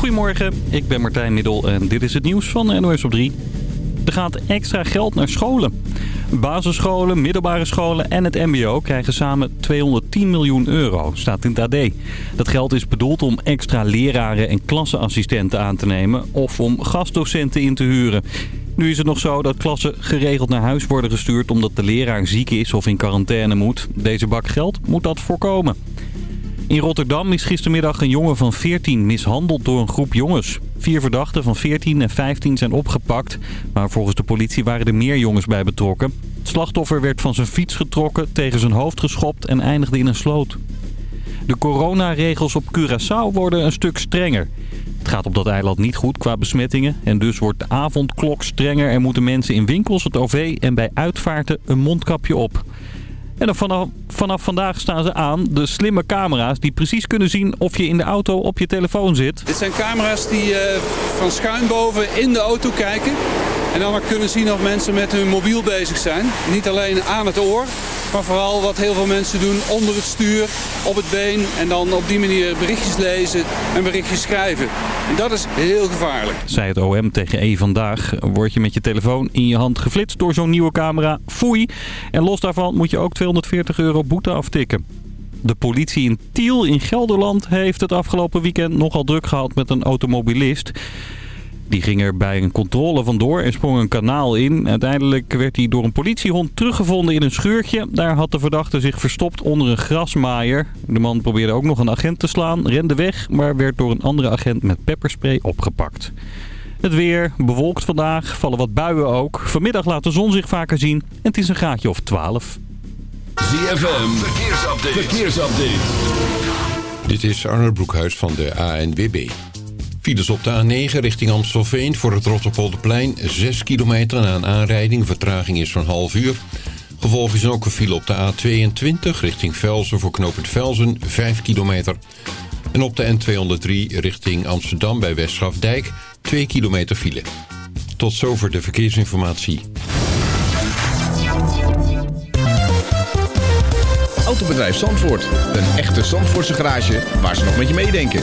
Goedemorgen, ik ben Martijn Middel en dit is het nieuws van NOS op 3. Er gaat extra geld naar scholen. Basisscholen, middelbare scholen en het mbo krijgen samen 210 miljoen euro, staat in het AD. Dat geld is bedoeld om extra leraren en klasseassistenten aan te nemen of om gastdocenten in te huren. Nu is het nog zo dat klassen geregeld naar huis worden gestuurd omdat de leraar ziek is of in quarantaine moet. Deze bak geld moet dat voorkomen. In Rotterdam is gistermiddag een jongen van 14 mishandeld door een groep jongens. Vier verdachten van 14 en 15 zijn opgepakt, maar volgens de politie waren er meer jongens bij betrokken. Het slachtoffer werd van zijn fiets getrokken, tegen zijn hoofd geschopt en eindigde in een sloot. De coronaregels op Curaçao worden een stuk strenger. Het gaat op dat eiland niet goed qua besmettingen en dus wordt de avondklok strenger en moeten mensen in winkels, het OV en bij uitvaarten een mondkapje op. En vanaf, vanaf vandaag staan ze aan, de slimme camera's die precies kunnen zien of je in de auto op je telefoon zit. Dit zijn camera's die uh, van schuin boven in de auto kijken. En dan kunnen zien of mensen met hun mobiel bezig zijn. Niet alleen aan het oor, maar vooral wat heel veel mensen doen onder het stuur, op het been. En dan op die manier berichtjes lezen en berichtjes schrijven. En dat is heel gevaarlijk. Zei het OM tegen E vandaag. Word je met je telefoon in je hand geflitst door zo'n nieuwe camera, foei. En los daarvan moet je ook 240 euro boete aftikken. De politie in Tiel in Gelderland heeft het afgelopen weekend nogal druk gehad met een automobilist. Die ging er bij een controle vandoor en sprong een kanaal in. Uiteindelijk werd hij door een politiehond teruggevonden in een schuurtje. Daar had de verdachte zich verstopt onder een grasmaaier. De man probeerde ook nog een agent te slaan, rende weg... maar werd door een andere agent met pepperspray opgepakt. Het weer, bewolkt vandaag, vallen wat buien ook. Vanmiddag laat de zon zich vaker zien en het is een graadje of 12. ZFM, verkeersupdate. verkeersupdate. Dit is Arnold Broekhuis van de ANWB. Files op de A9 richting Amstelveen voor het Rotterpolderplein. 6 kilometer na een aanrijding. Vertraging is van half uur. Gevolg is ook een file op de A22 richting Velzen voor knooppunt Velzen. 5 kilometer. En op de N203 richting Amsterdam bij Westgrafdijk. 2 kilometer file. Tot zover de verkeersinformatie. Autobedrijf Zandvoort. Een echte Zandvoortse garage waar ze nog met je meedenken.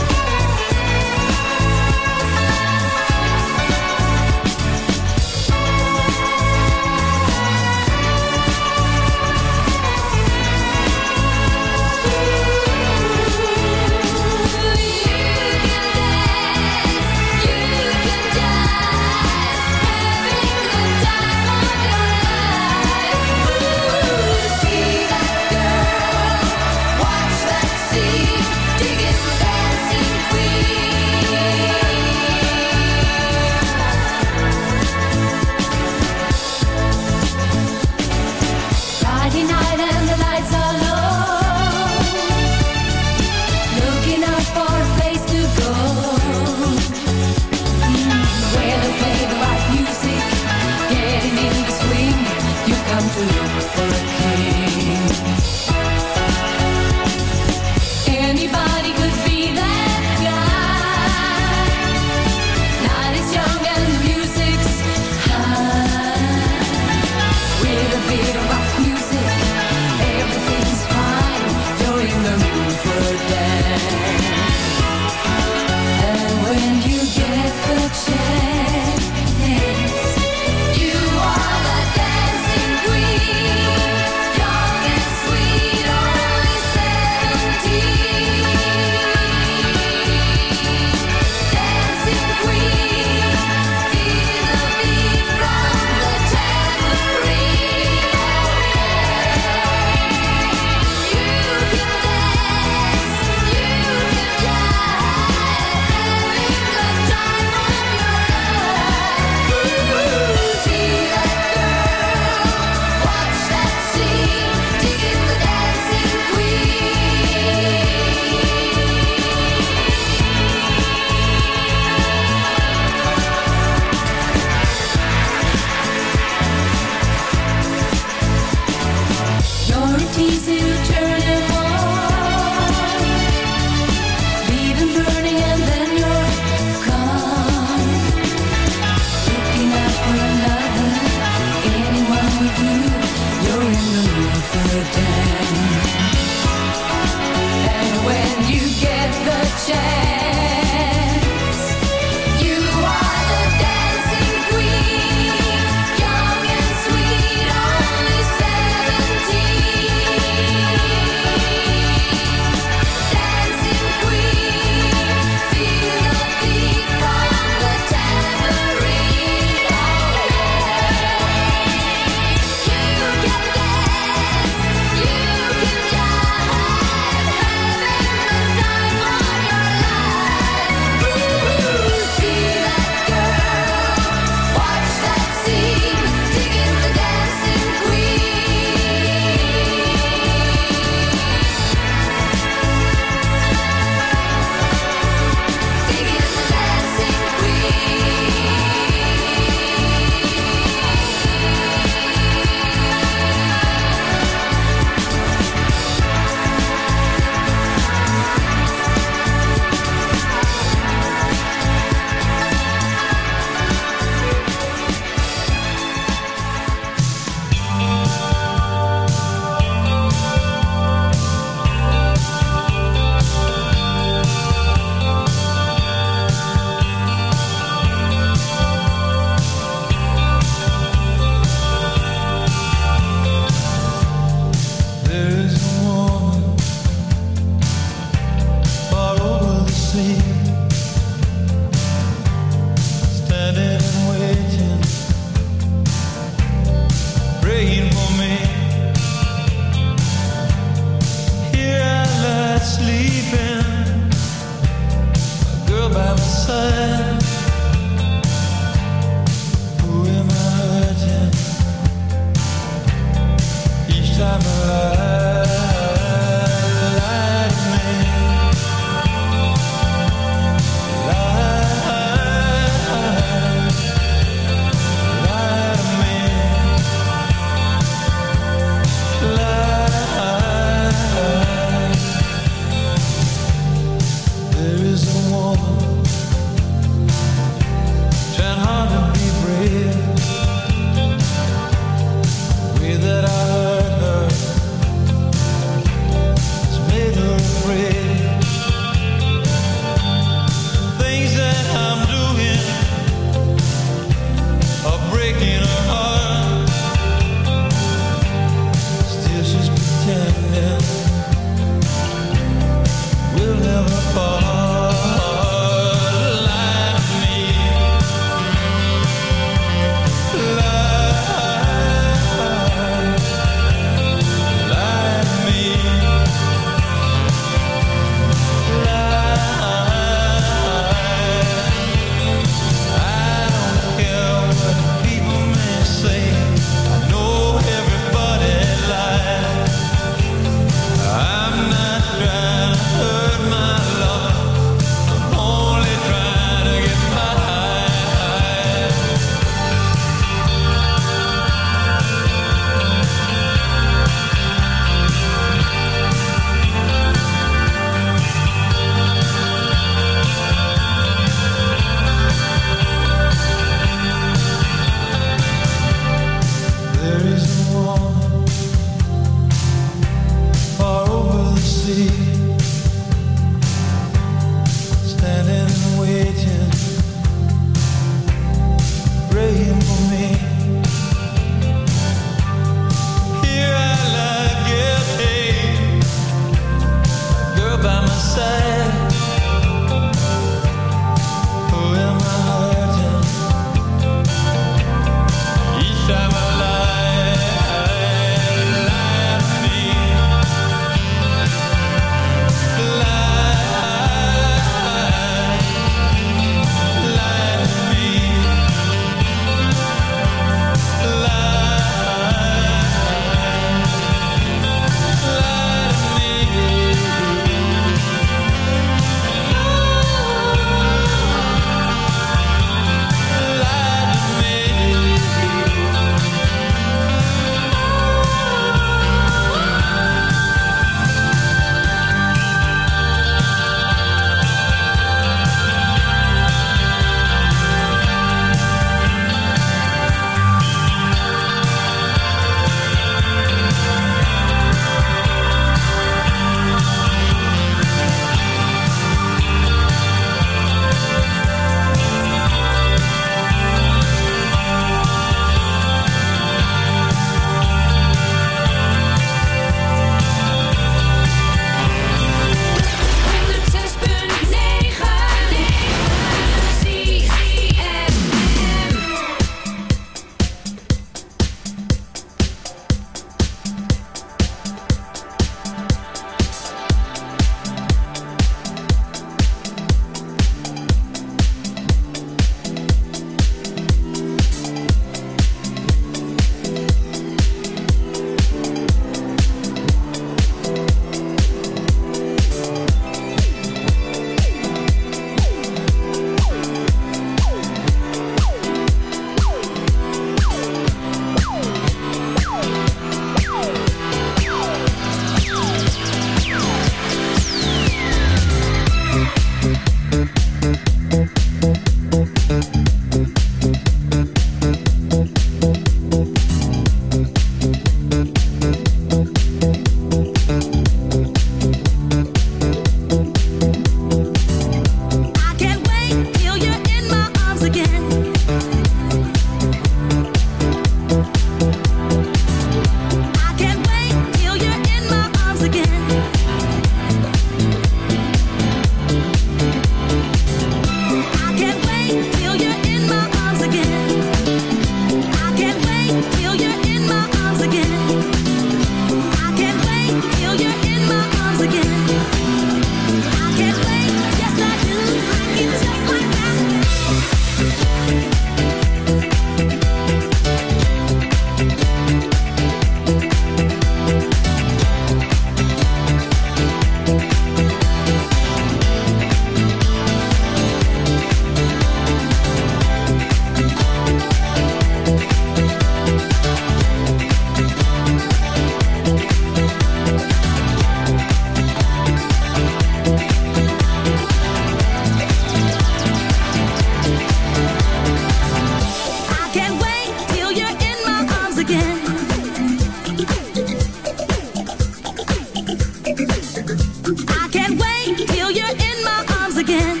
again.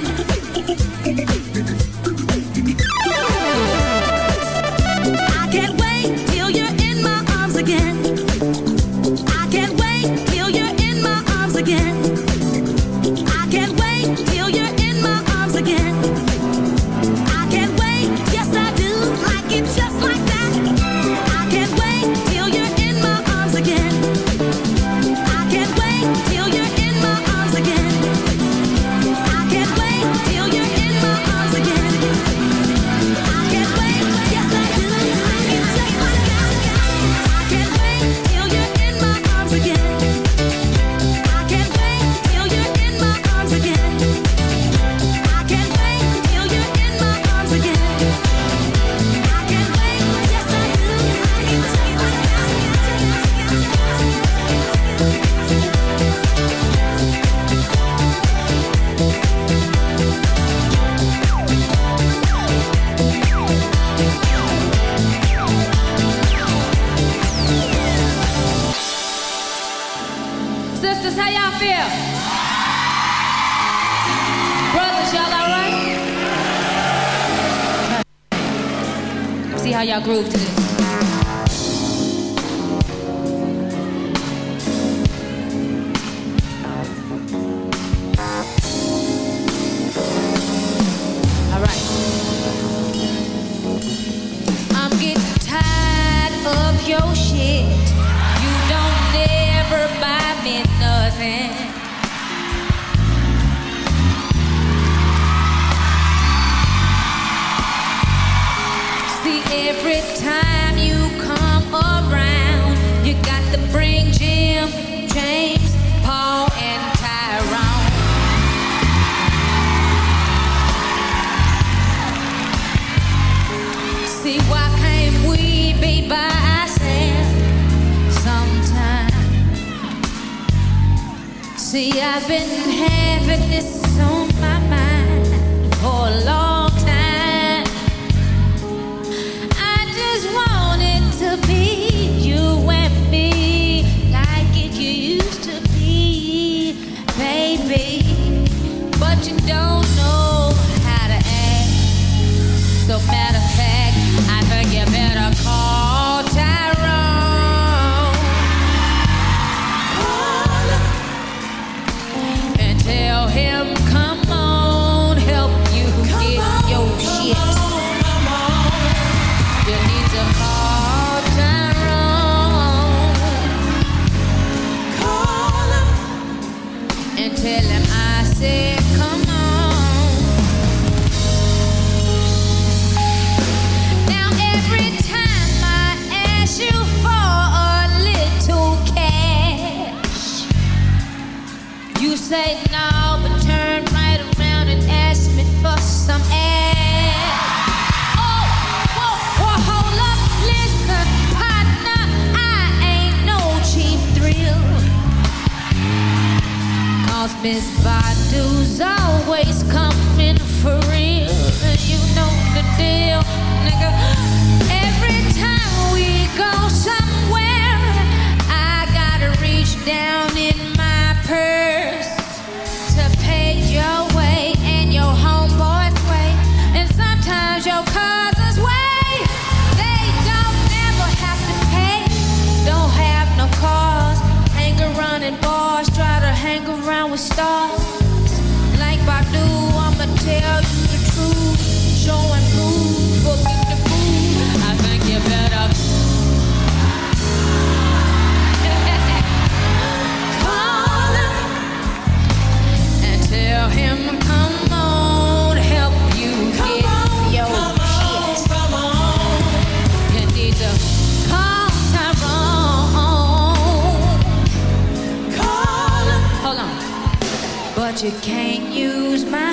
You can't use my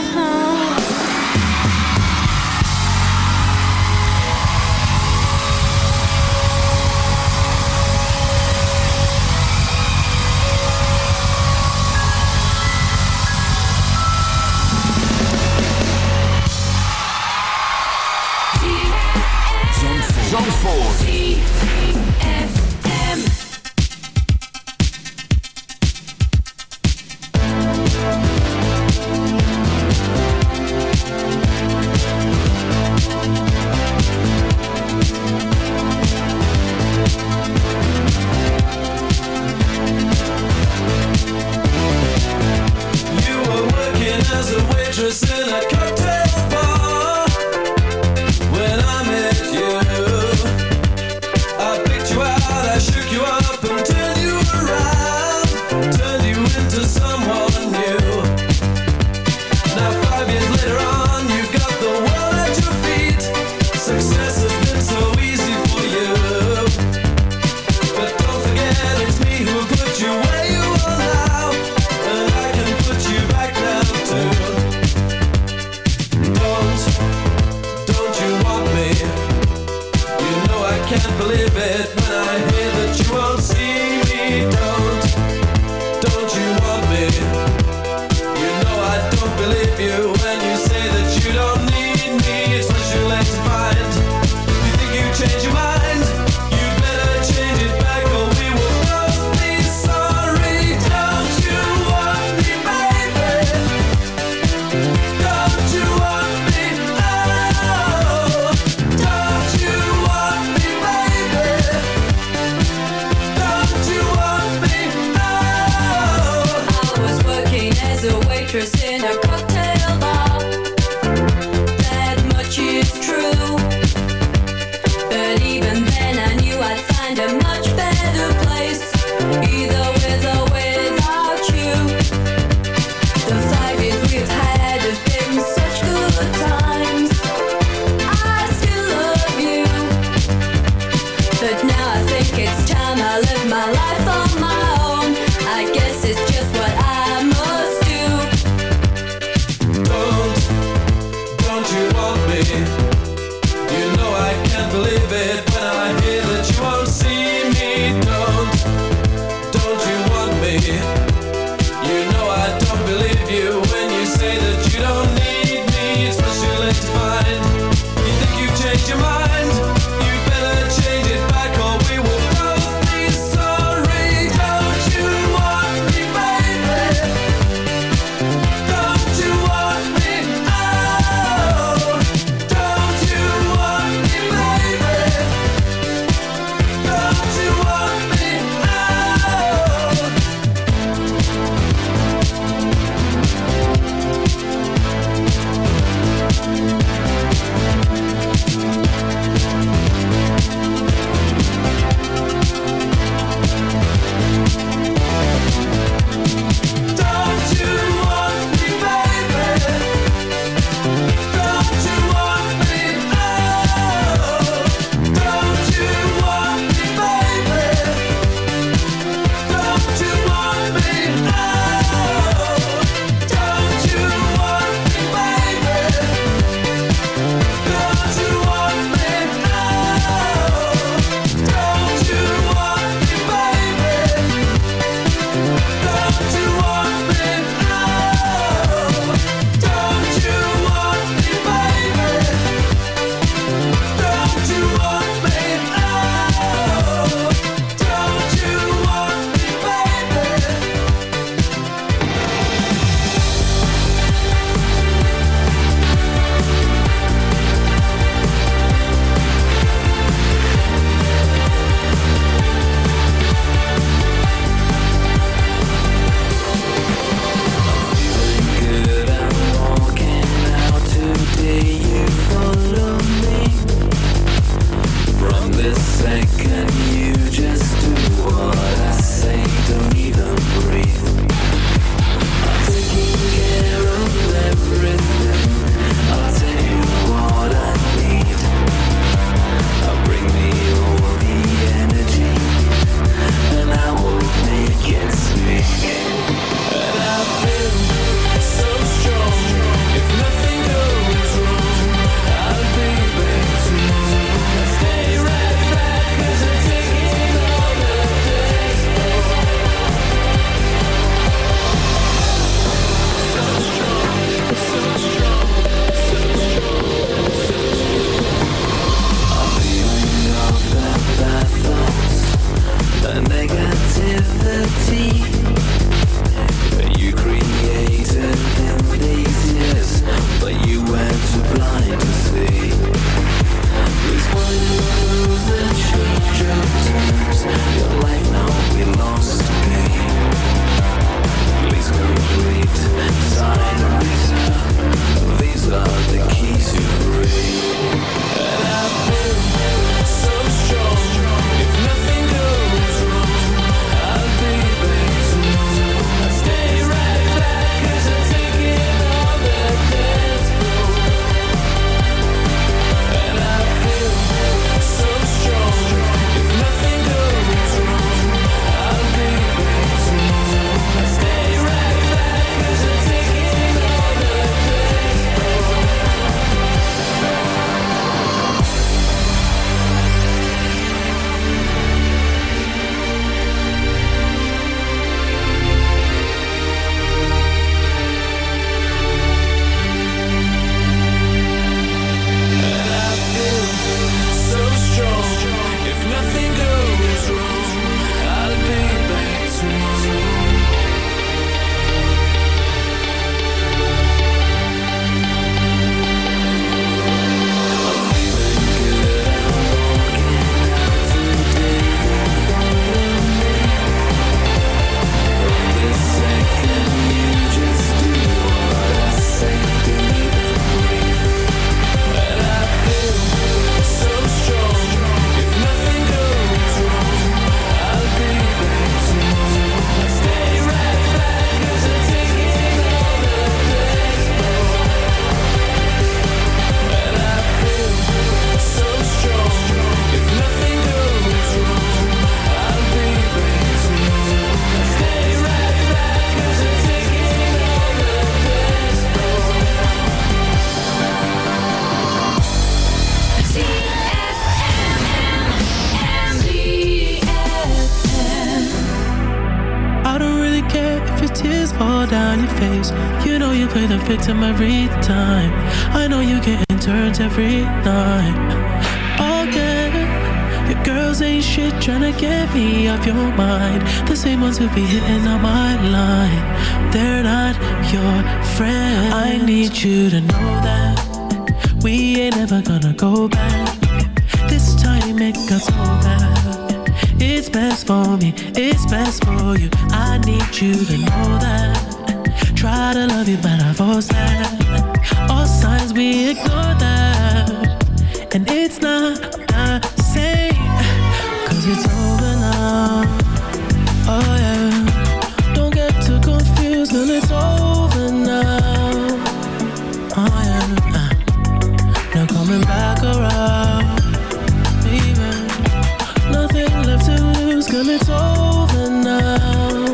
Girl, it's over now?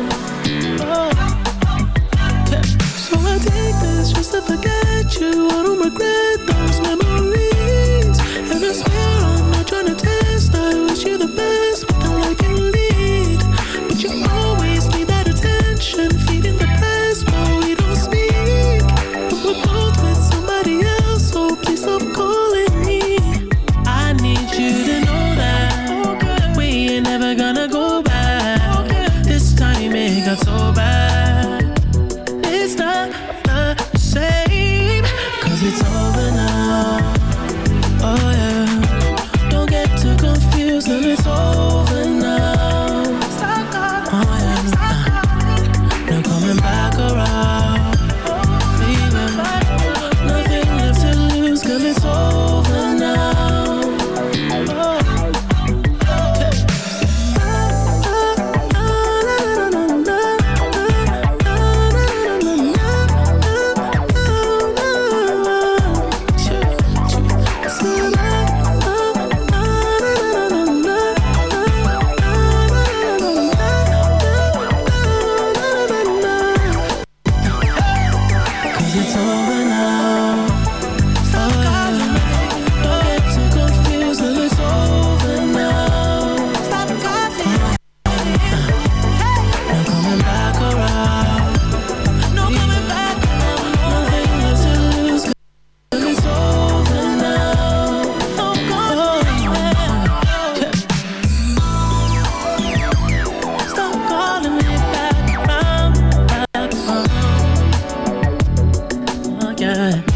Oh. So I take this just to forget you. I don't regret those memories. And I swear I'm not trying to test. I wish you the best. time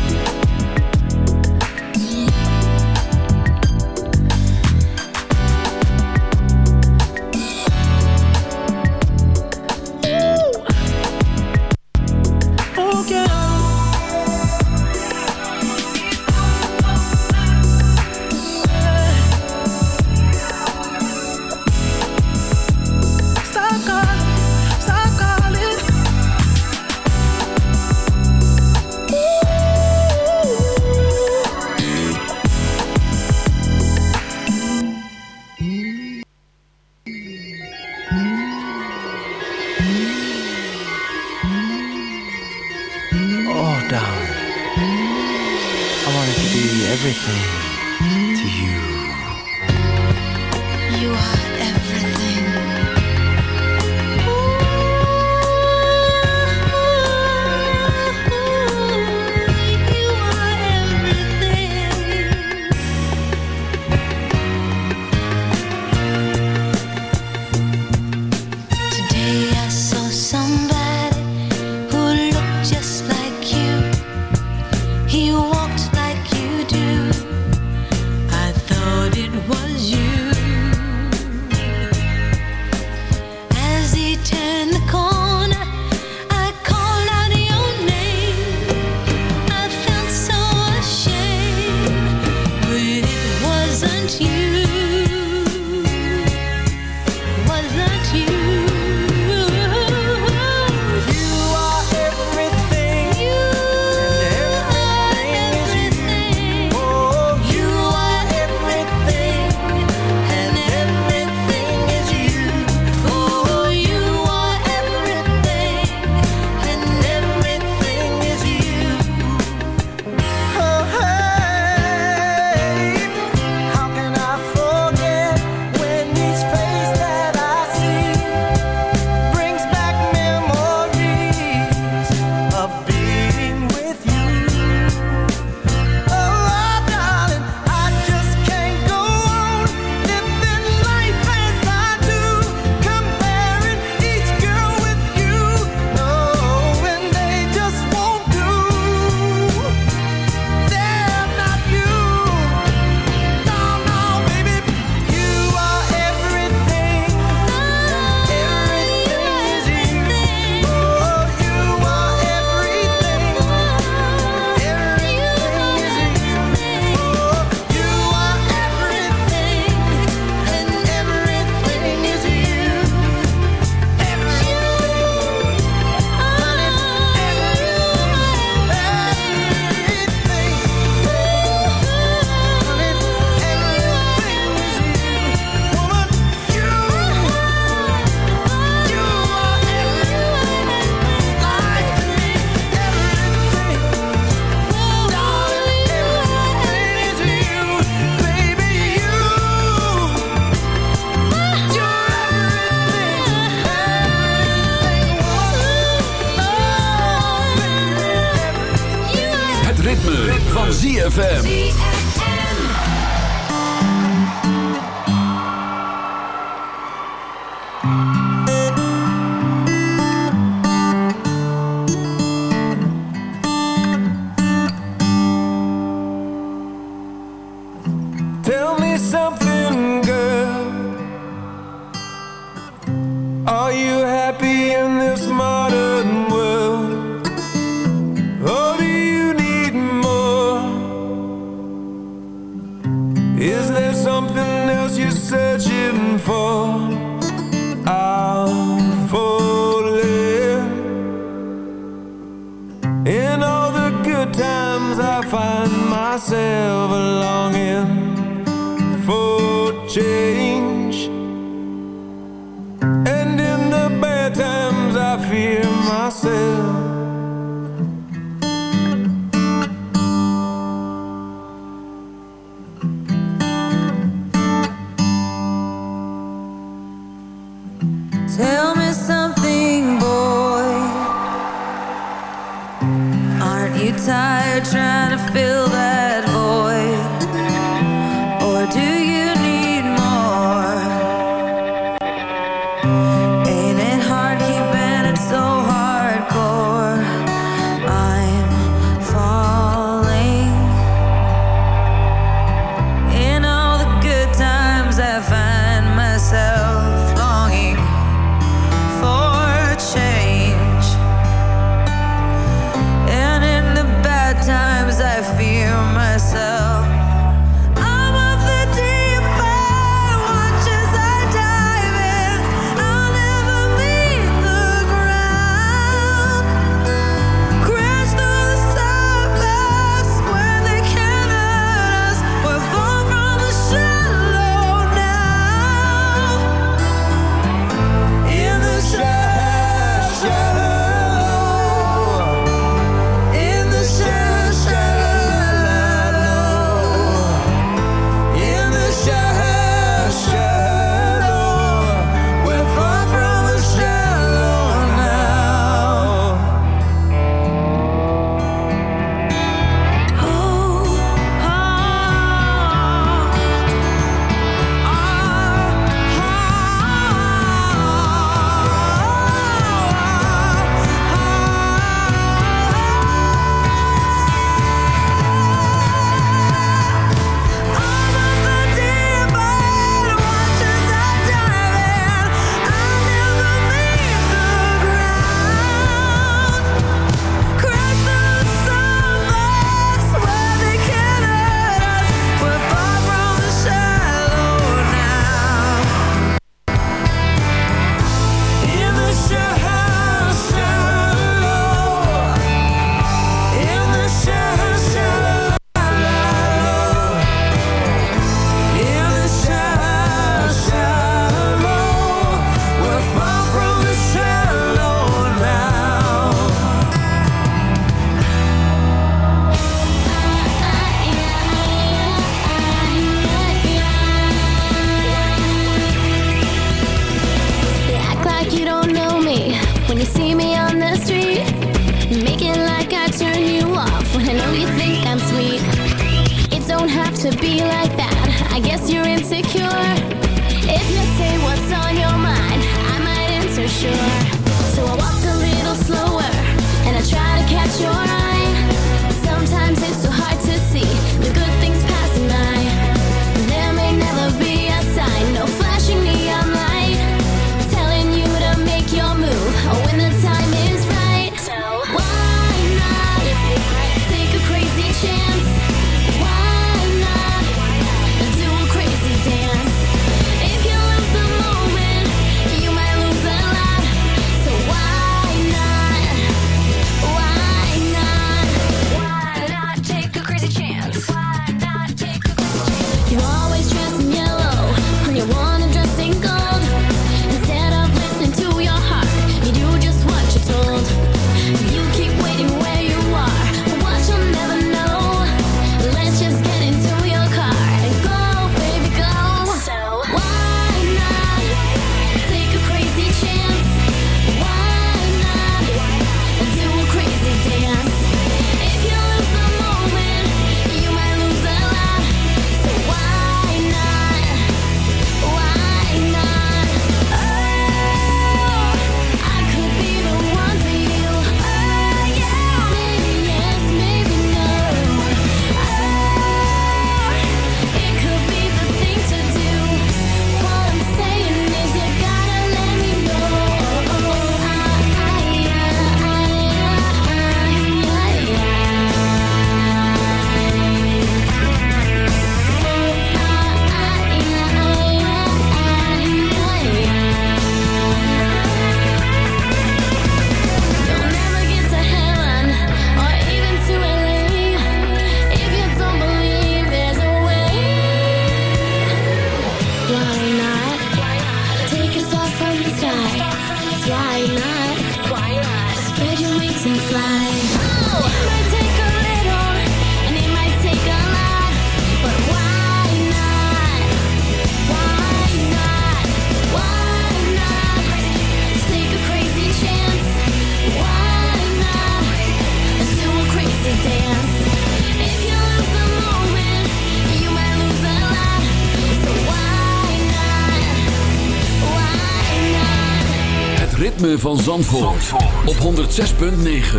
ritme van Zandvoort, op 106.9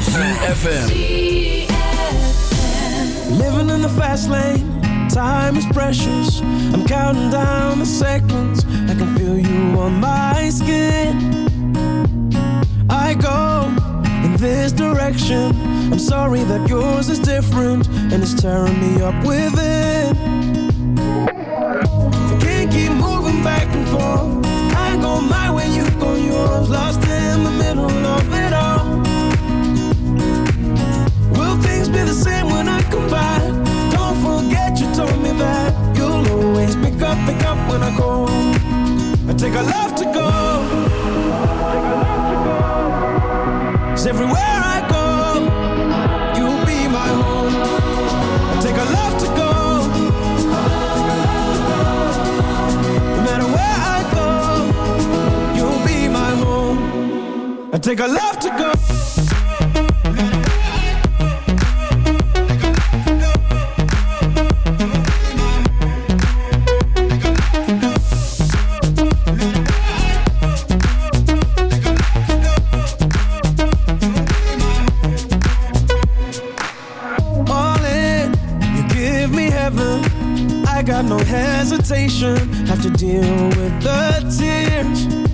ZFM Living in the fast lane, time is precious. I'm counting down the seconds. I can feel you on my skin. I go in this direction. I'm sorry that yours is different and it's tearing me up within. I Lost in the middle of it all. Will things be the same when I come back? Don't forget you told me that you'll always pick up, pick up when I. I take a love to go. everywhere I go, you'll be my home. I take a love to go. I take a love to go. no hesitation. Have to deal with the tears.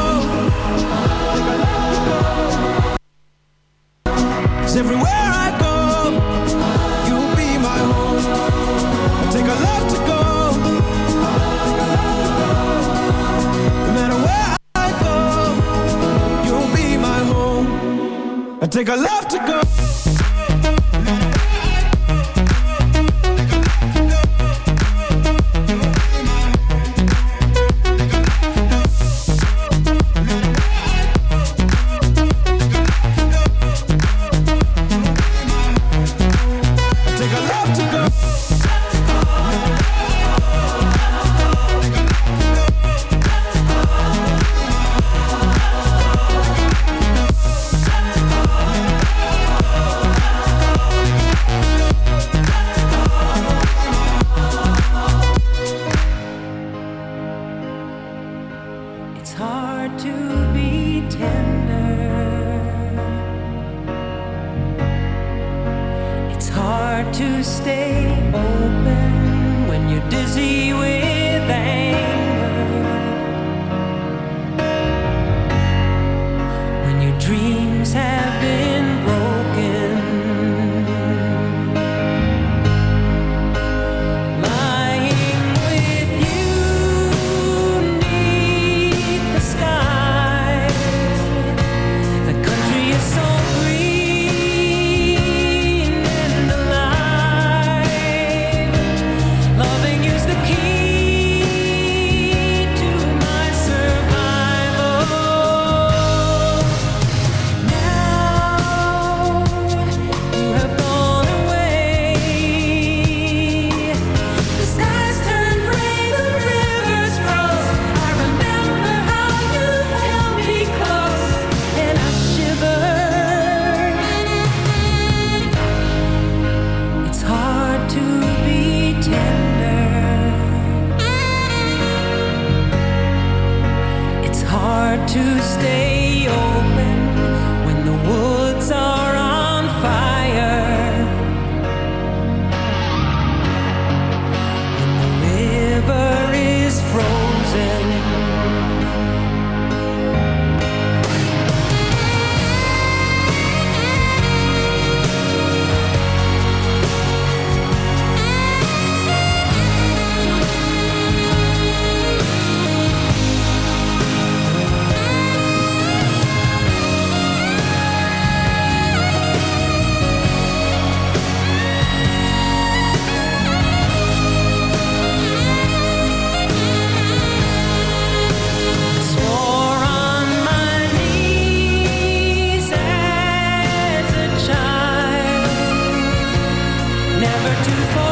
Take a love to go. too far.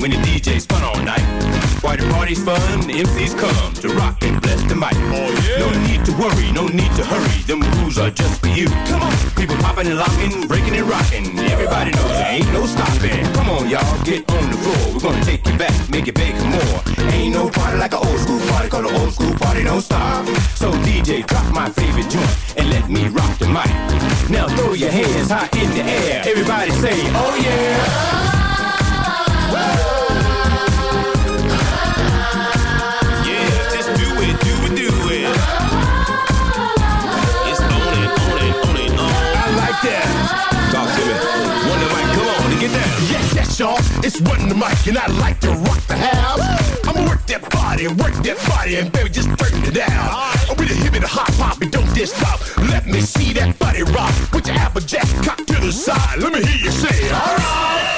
When the DJ spun all night. Why the party's fun, the MCs come to rock and bless the mic. Oh, yeah. No need to worry, no need to hurry. Them rules are just for you. Come on. People popping and locking, breaking and rocking. Everybody knows there ain't no stopping. Come on, y'all, get on the floor. We're gonna take you back, make it big more. Ain't no party like an old school party, call an old school party, don't stop. So DJ, drop my favorite joint and let me rock the mic. Now throw your hands high in the air. Everybody say, oh yeah. Yeah, Yes, yes, y'all. It's Run the Mic, and I like to rock the house. I'ma work that body, work that body, and baby, just turn it down. I'm with a hip and a and don't just stop. Let me see that body rock. Put your applejack cock to the side. Let me hear you say. The groove's